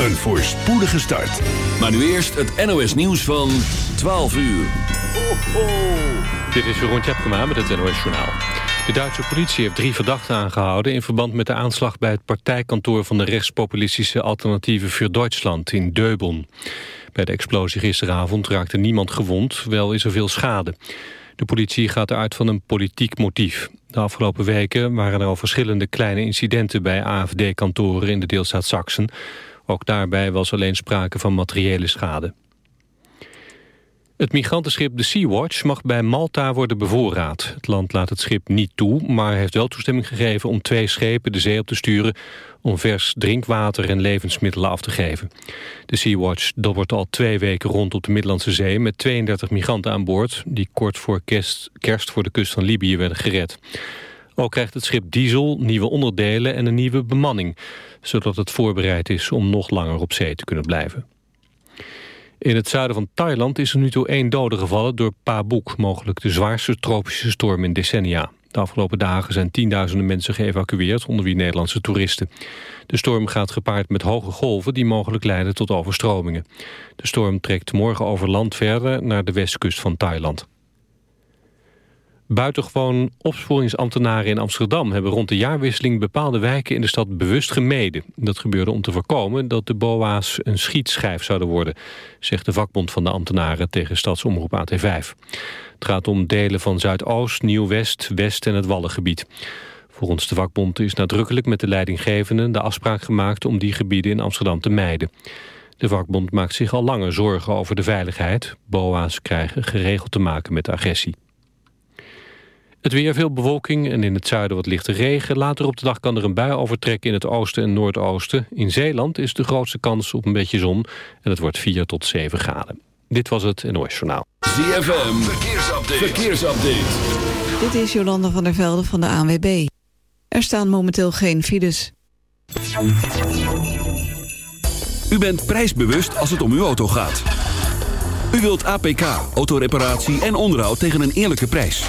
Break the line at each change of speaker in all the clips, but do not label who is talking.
Een voorspoedige start.
Maar nu eerst het NOS nieuws van 12 uur. Ho.
Dit is Jeroen Tjepkema met het NOS Journaal. De Duitse politie heeft drie verdachten aangehouden... in verband met de aanslag bij het partijkantoor... van de rechtspopulistische alternatieve voor Duitsland in Deubon. Bij de explosie gisteravond raakte niemand gewond, wel is er veel schade. De politie gaat eruit van een politiek motief. De afgelopen weken waren er al verschillende kleine incidenten... bij AFD-kantoren in de deelstaat Sachsen. Ook daarbij was alleen sprake van materiële schade. Het migrantenschip de Sea-Watch mag bij Malta worden bevoorraad. Het land laat het schip niet toe, maar heeft wel toestemming gegeven... om twee schepen de zee op te sturen om vers drinkwater en levensmiddelen af te geven. De Sea-Watch dobbert al twee weken rond op de Middellandse Zee... met 32 migranten aan boord die kort voor kerst, kerst voor de kust van Libië werden gered. Ook krijgt het schip diesel, nieuwe onderdelen en een nieuwe bemanning... zodat het voorbereid is om nog langer op zee te kunnen blijven. In het zuiden van Thailand is er nu toe één dode gevallen door Pabuk, mogelijk de zwaarste tropische storm in decennia. De afgelopen dagen zijn tienduizenden mensen geëvacueerd, onder wie Nederlandse toeristen. De storm gaat gepaard met hoge golven die mogelijk leiden tot overstromingen. De storm trekt morgen over land verder naar de westkust van Thailand. Buitengewoon opsporingsambtenaren in Amsterdam... hebben rond de jaarwisseling bepaalde wijken in de stad bewust gemeden. Dat gebeurde om te voorkomen dat de BOA's een schietschijf zouden worden... zegt de vakbond van de ambtenaren tegen stadsomroep AT5. Het gaat om delen van Zuidoost, Nieuw-West, West en het Wallengebied. Volgens de vakbond is nadrukkelijk met de leidinggevenden de afspraak gemaakt... om die gebieden in Amsterdam te mijden. De vakbond maakt zich al langer zorgen over de veiligheid. BOA's krijgen geregeld te maken met agressie. Het weer veel bewolking en in het zuiden wat lichte regen. Later op de dag kan er een bui overtrekken in het oosten en noordoosten. In Zeeland is de grootste kans op een beetje zon. En het wordt 4 tot 7 graden. Dit was het NOS Journaal.
ZFM, verkeersupdate. verkeersupdate.
Dit is Jolanda van der Velde van de ANWB. Er staan momenteel geen files.
U bent prijsbewust als het om uw auto gaat. U wilt APK, autoreparatie en onderhoud tegen een eerlijke prijs.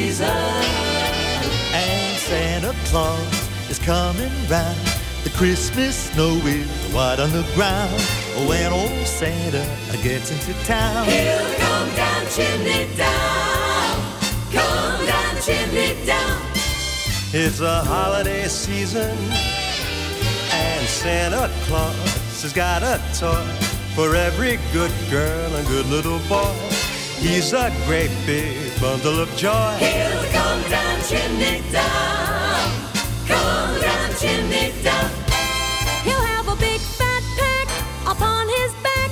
Season.
And Santa Claus is coming round. The Christmas snow is white on the ground. Oh, when old Santa gets into town,
He'll come down chimney down, come down chimney down.
it's a holiday season. And Santa Claus has got a toy for every good girl and good little boy. He's a great big bundle of joy.
He'll come down chimney down, come down chimney down.
He'll have a big fat pack upon his back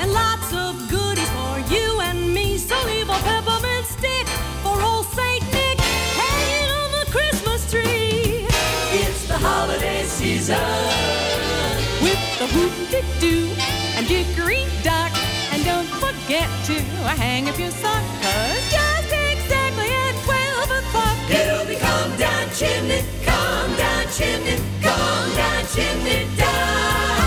and lots of goodies for you and me. So leave a peppermint stick for old Saint Nick hanging on the Christmas tree.
It's the holiday season.
With the whoop-de-doo and dickory dock. And don't forget to hang up your sock, just exactly at 12 o'clock.
He'll be come down chimney, come down chimney, come down chimney down.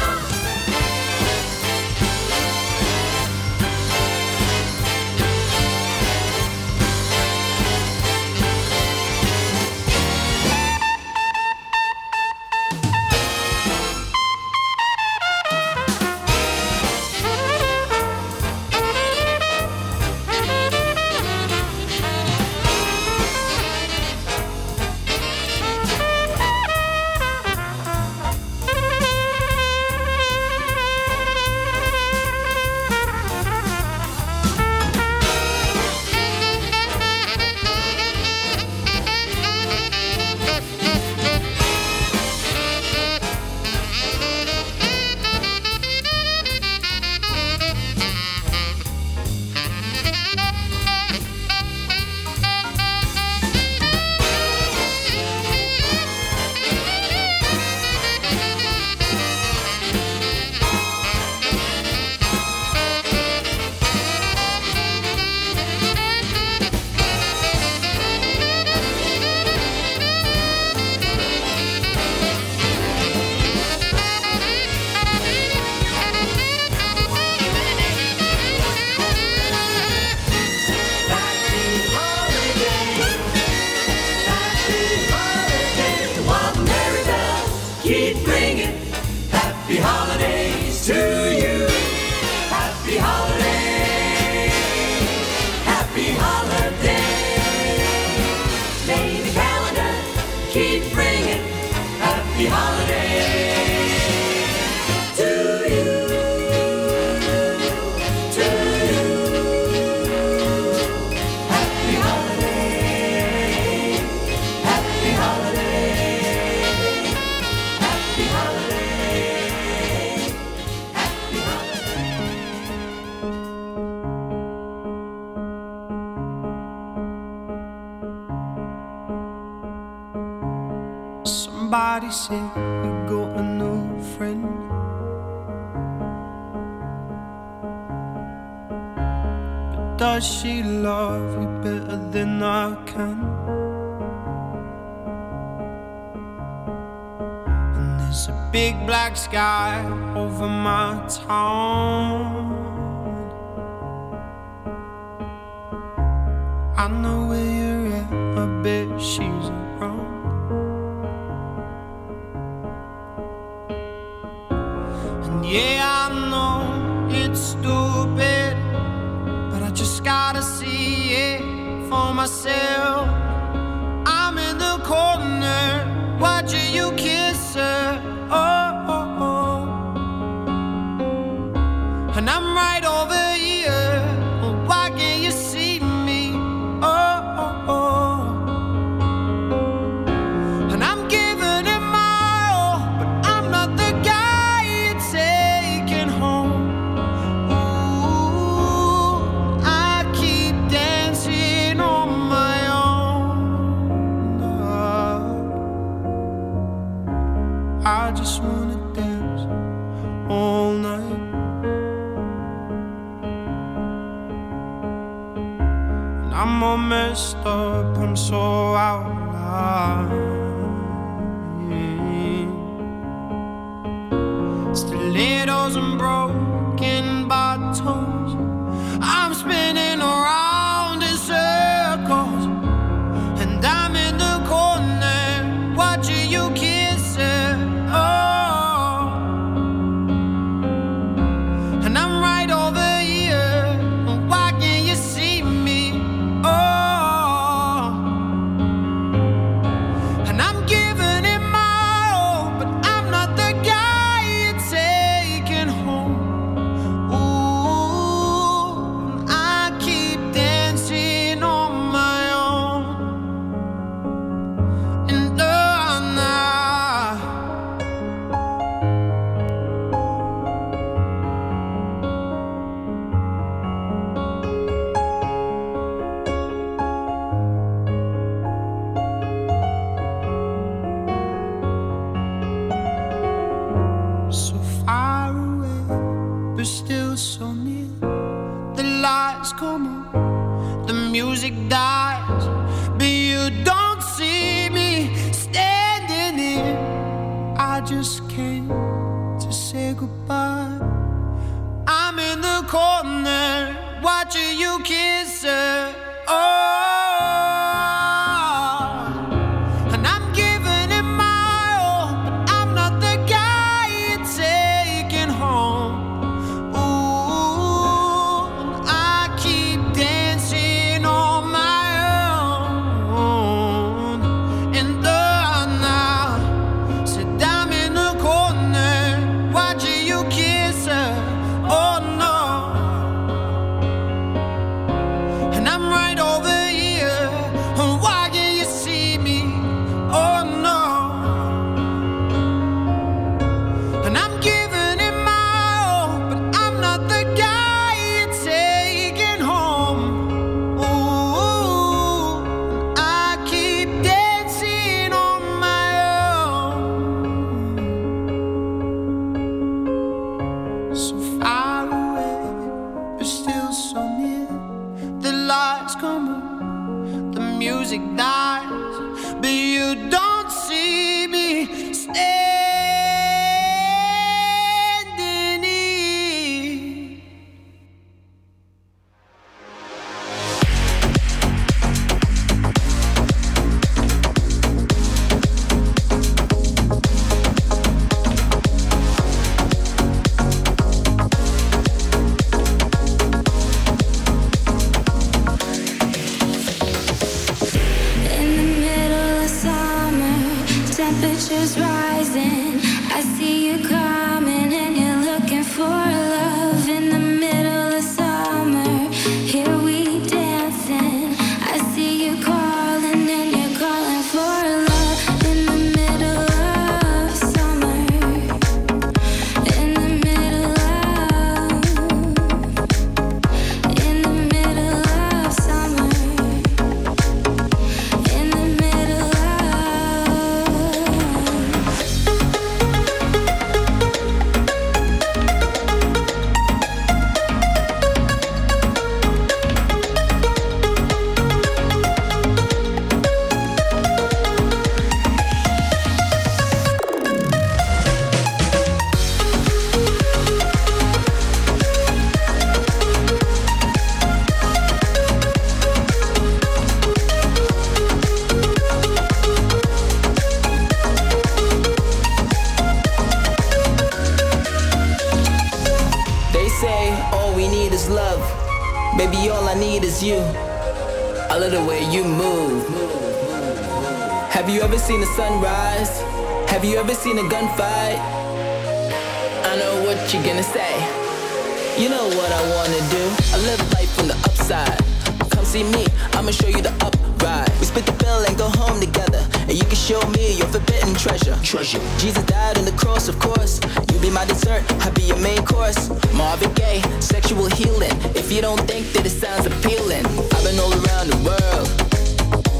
be your main course. Marvin Gaye, sexual healing. If you don't think that it sounds appealing, I've been all around the world,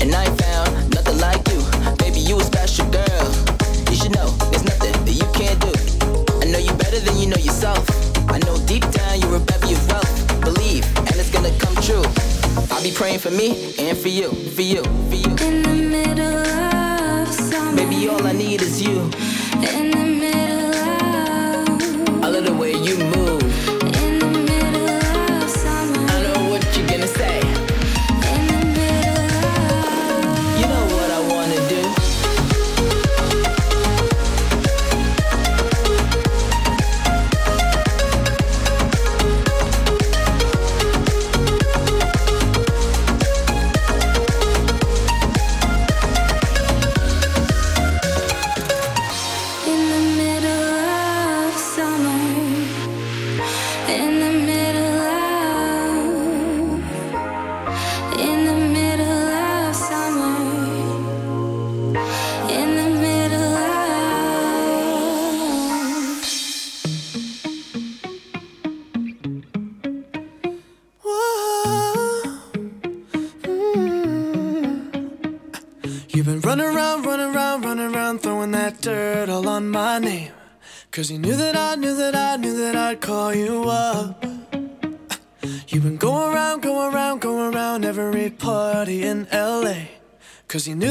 and I found nothing like you. Baby, you a special girl. You should know there's nothing that you can't do. I know you better than you know yourself. I know deep down you're a bevy of wealth. Believe, and it's gonna come true. I'll be praying for me and for you, for you, for you.
In the middle of summer,
baby, all I need is you.
In the middle.
Cause he knew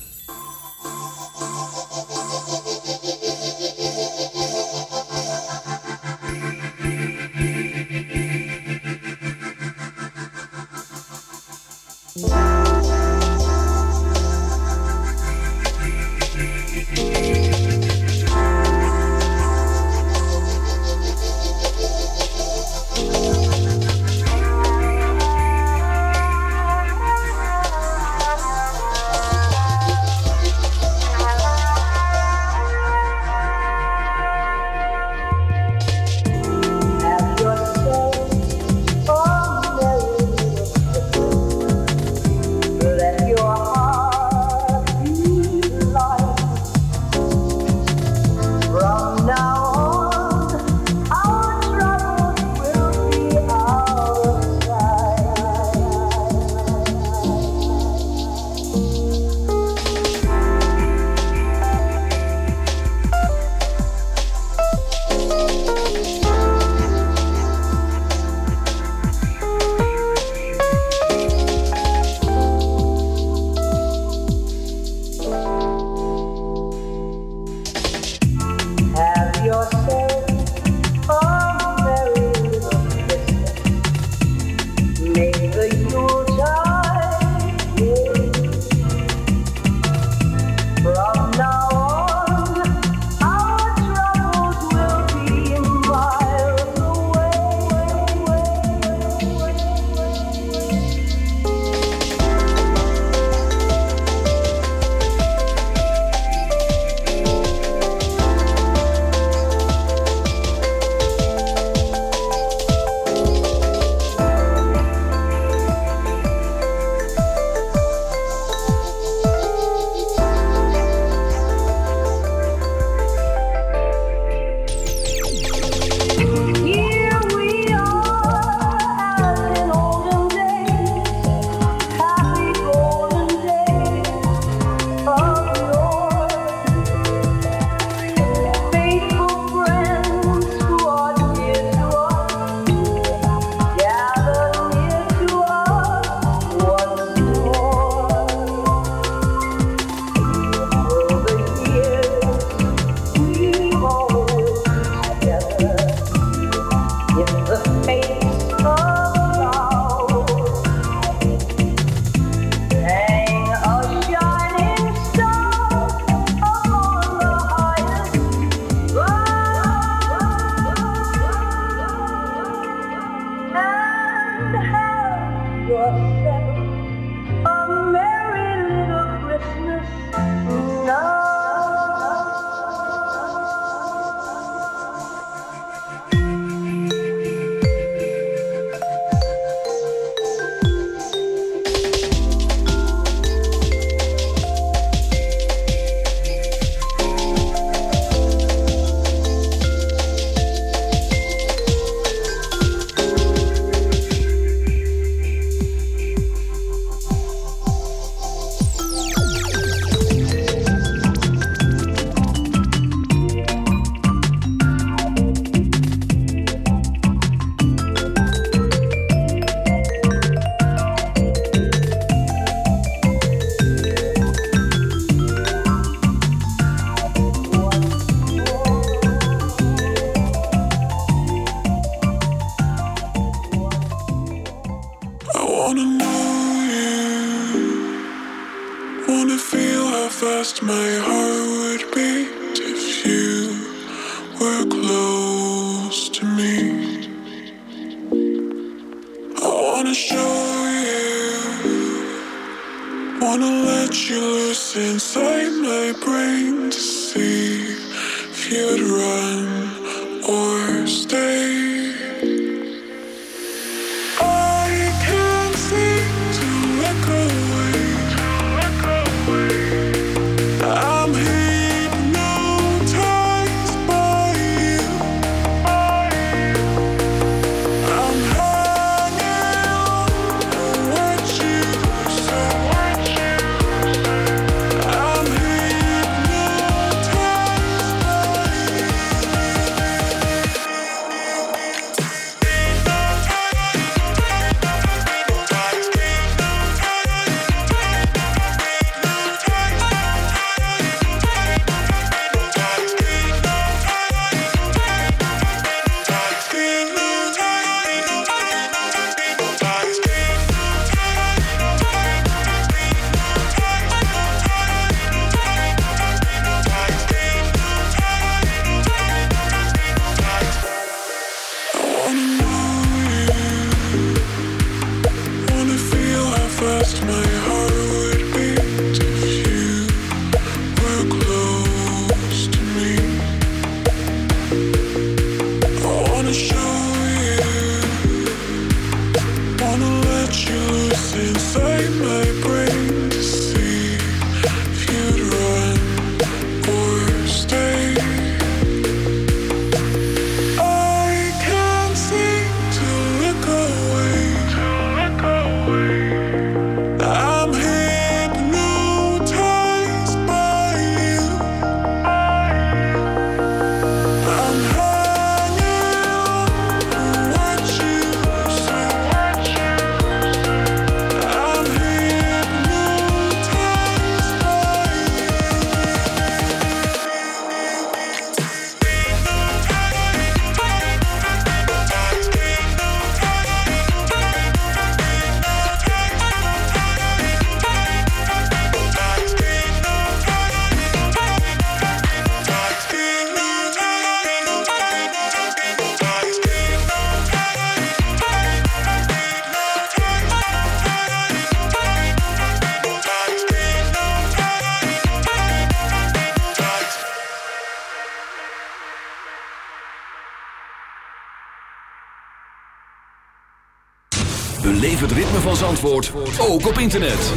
Zandvoort ook op internet.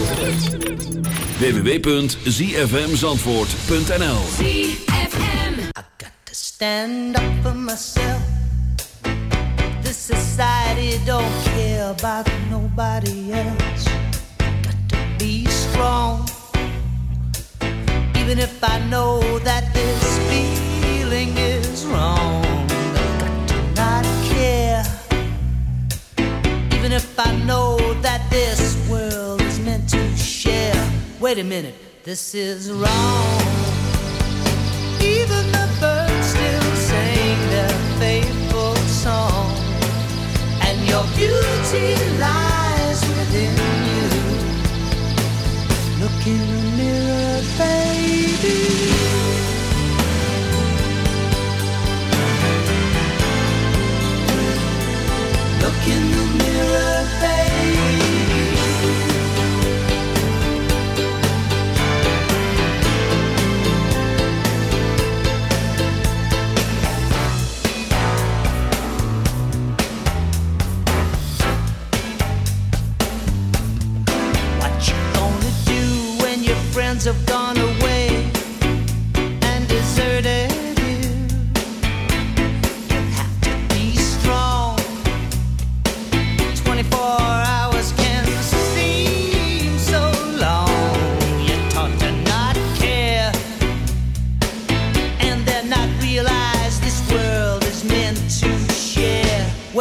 www.zfmzandvoort.nl ZFM I got to
stand up for myself. This society don't care about nobody else. Got to be strong. Even if I know that this feeling is wrong. if I know that this world is meant to share. Wait a minute, this is wrong. Even the birds still sing their faithful song, and your beauty lies.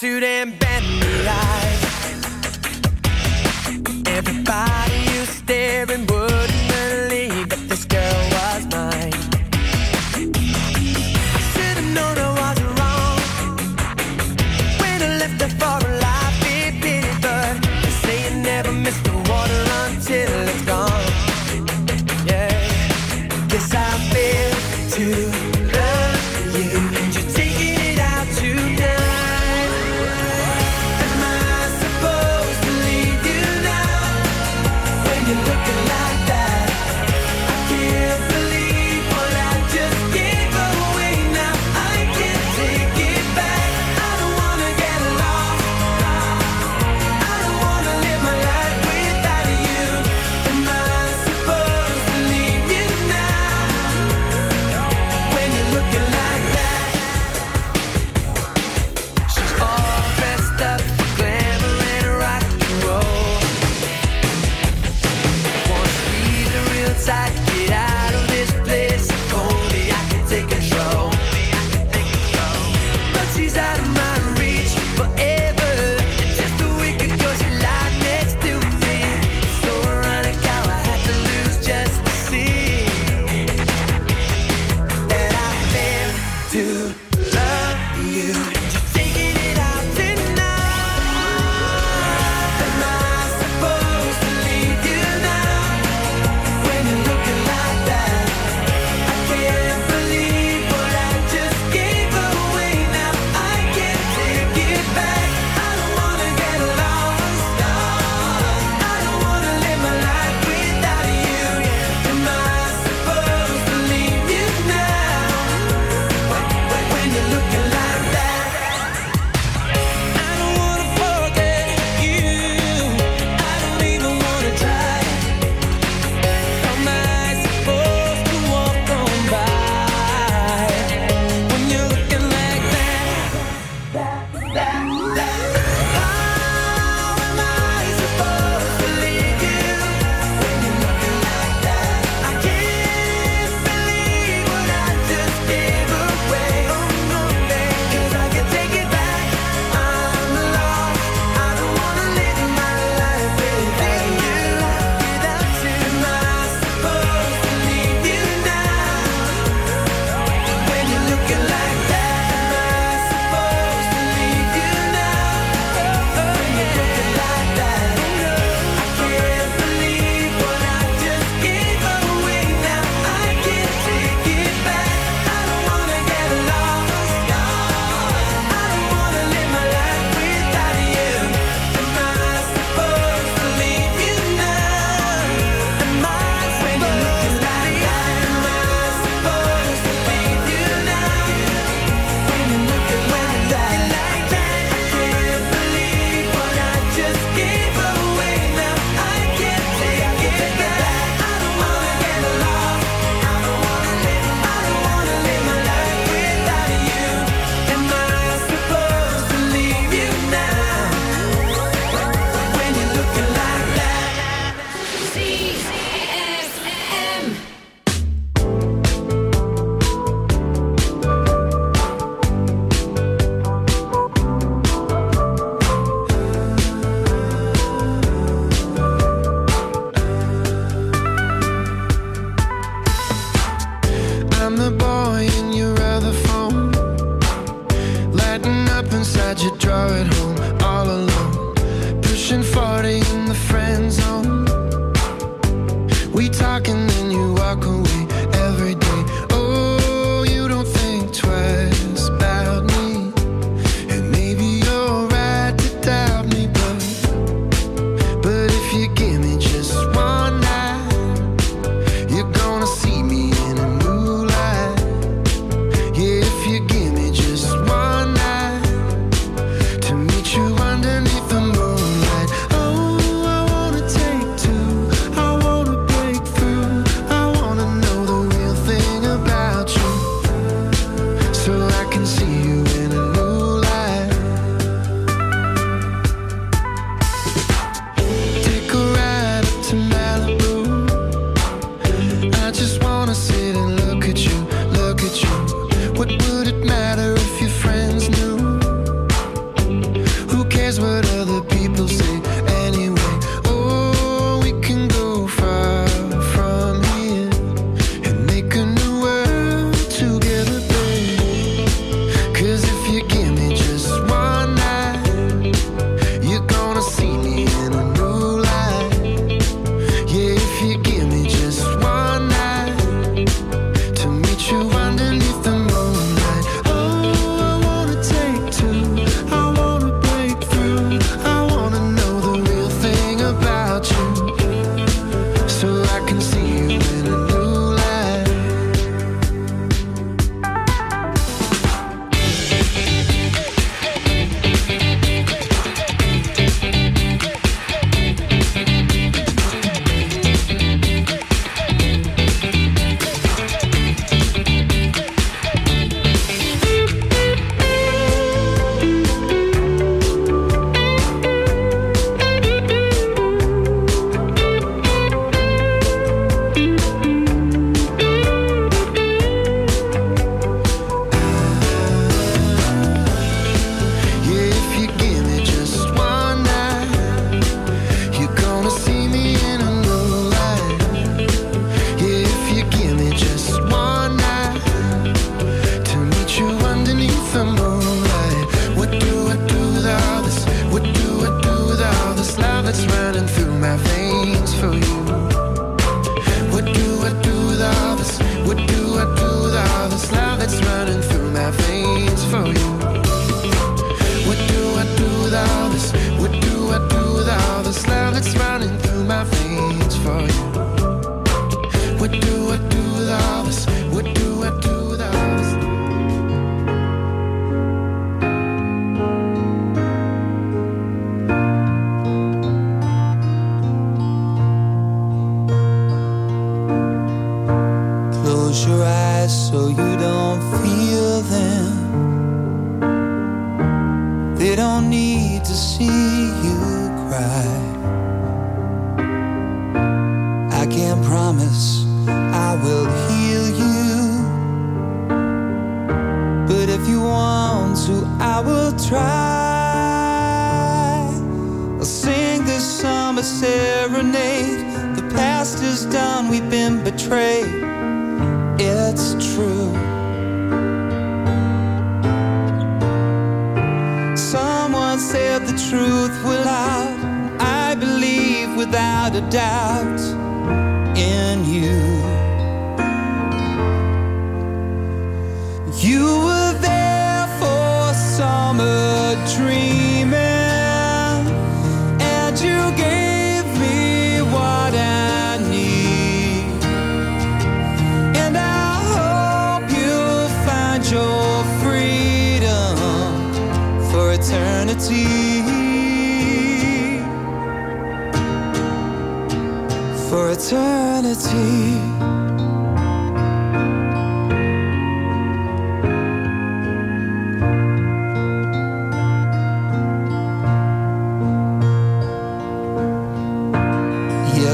suit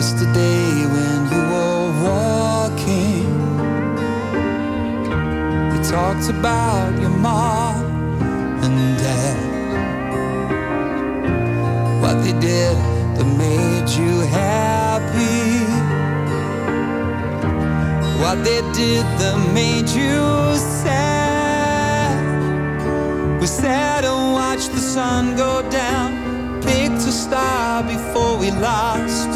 yesterday when you were walking. You talked about your mom and dad, what they did that made you happy,
what they did that made you sad. We sat and watched the sun go down, picked a star before we lost.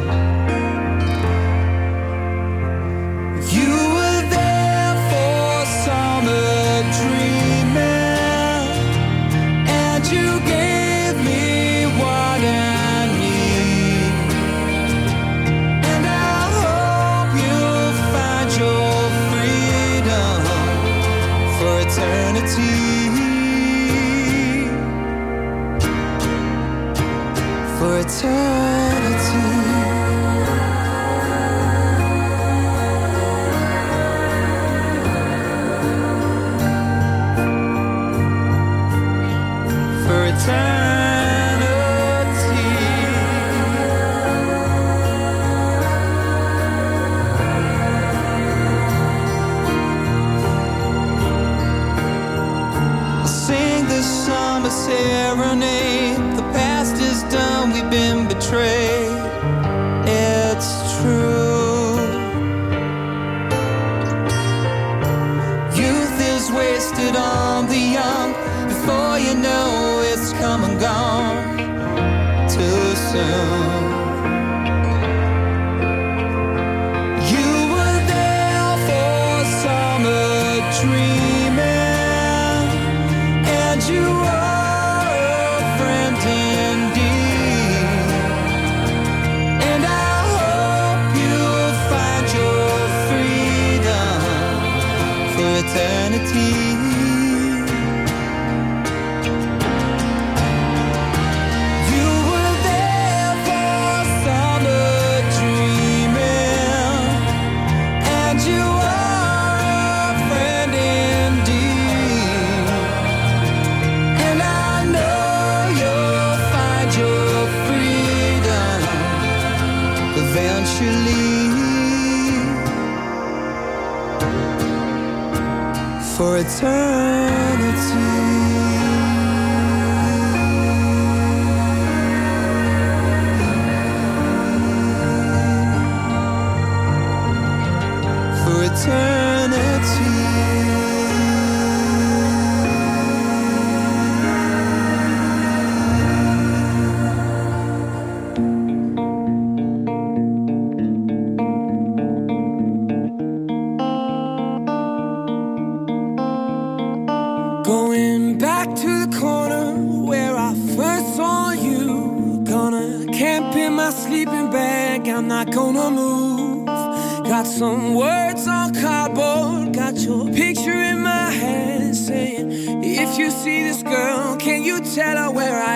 gone too soon.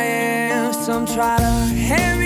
am. Some try to hand me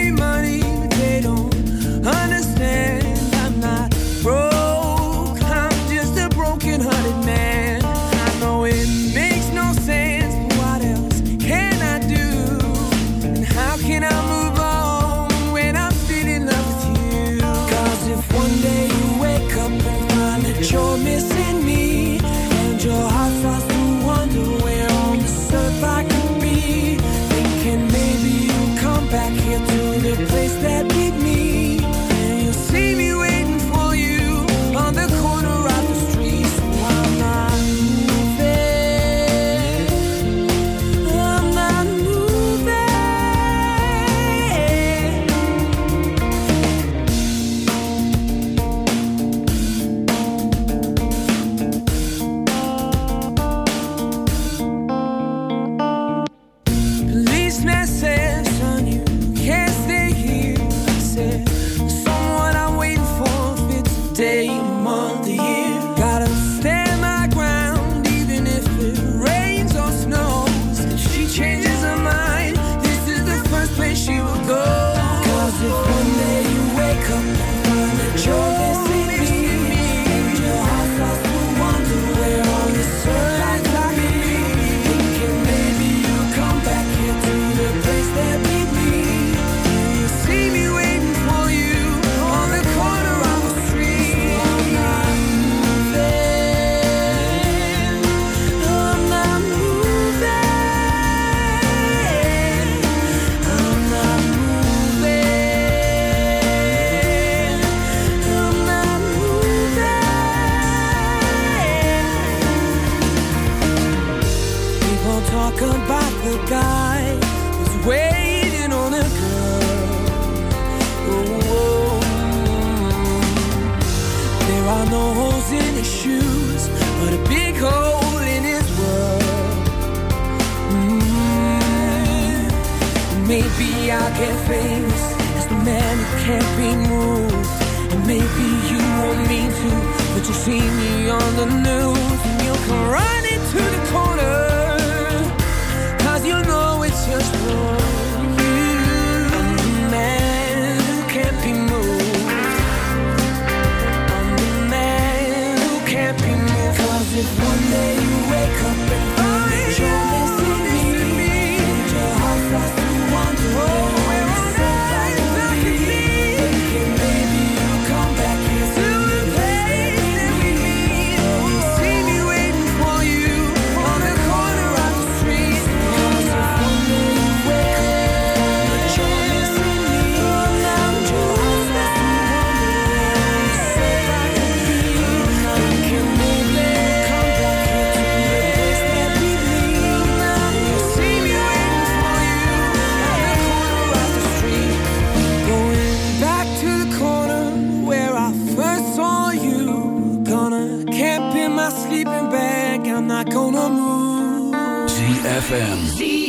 get famous as the man who can't be moved. And maybe you won't mean to, but you'll see me on the news and you'll come right
Ben.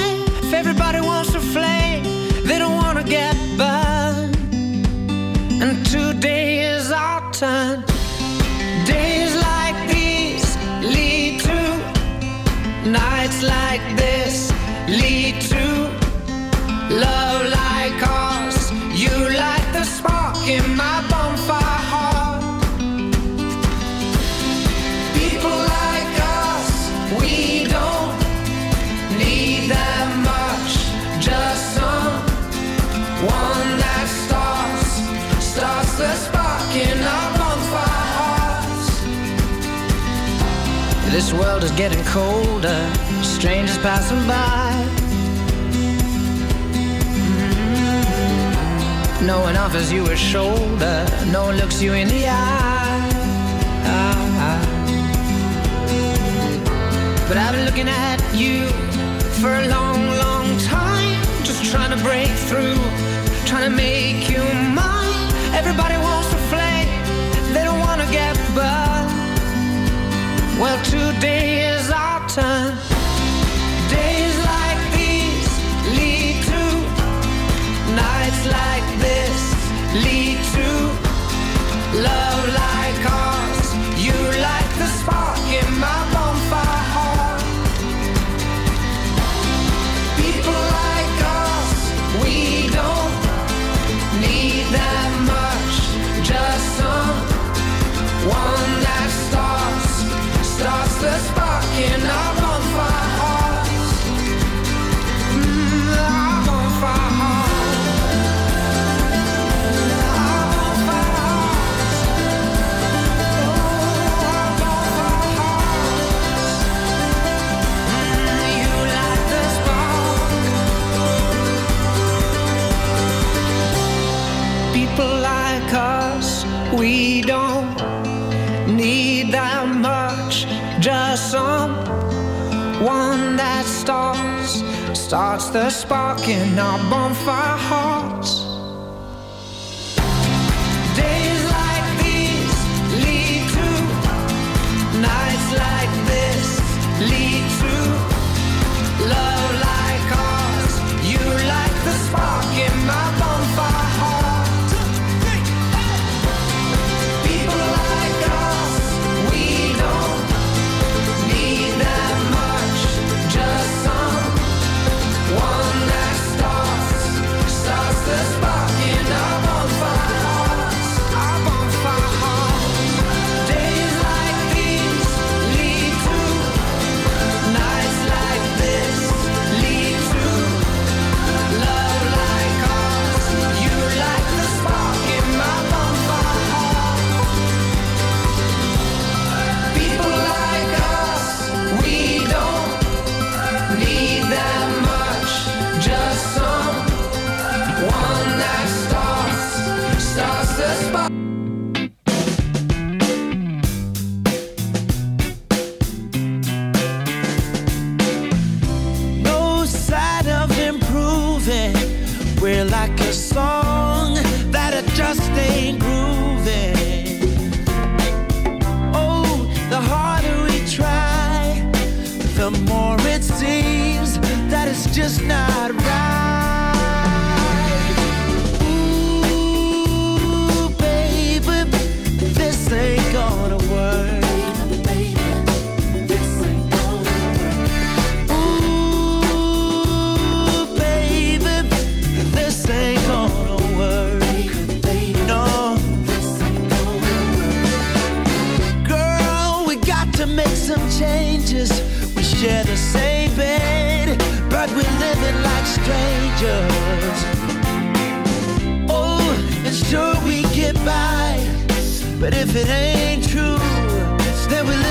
Love like ours, you light the spark in my bonfire heart. People like us, we don't need that much, just someone that starts, starts the spark in our bonfire hearts. This world is getting colder, strangers passing by. No one offers you a shoulder, no one looks you in the eye.
But I've been looking at you for a long, long time, just trying to break through, trying to make you mine. Everybody wants to flake, they don't wanna get by. Well, today is our time. like this lead to love like ours? You like the spark. need that much. Just someone that starts, starts the spark in our bonfire hearts.
But if it ain't true, then we live.